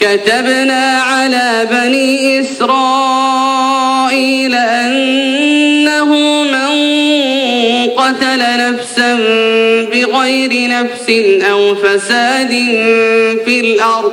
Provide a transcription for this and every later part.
كتبنا على بني إسرائيل أنه من قتل نفسا بغير نفس أو فساد في الأرض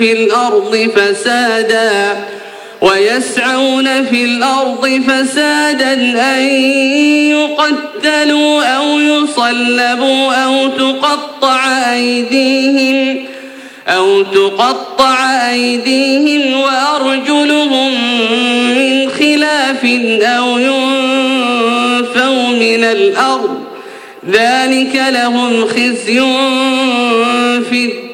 في الأرض فسادا ويسعون في الأرض فسادا أن يقتلوا أو يصلبوا أو تقطع أيديهم أو تقطع أيديهم وأرجلهم من خلاف أو ينفوا من الأرض. ذلك لهم خزي في الدنيا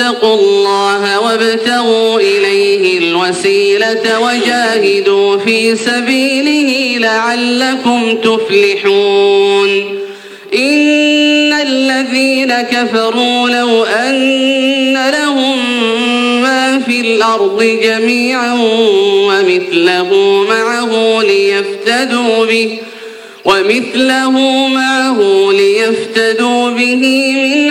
آمنوا اتقوا الله وابتغوا إليه الوسيلة وجاهدوا في سبيله لعلكم تفلحون. إن الذين كفروا لو أن لهم ما في الأرض جميعا ومثله معه ليفتدوا به ومثله معه ليفتدوا به من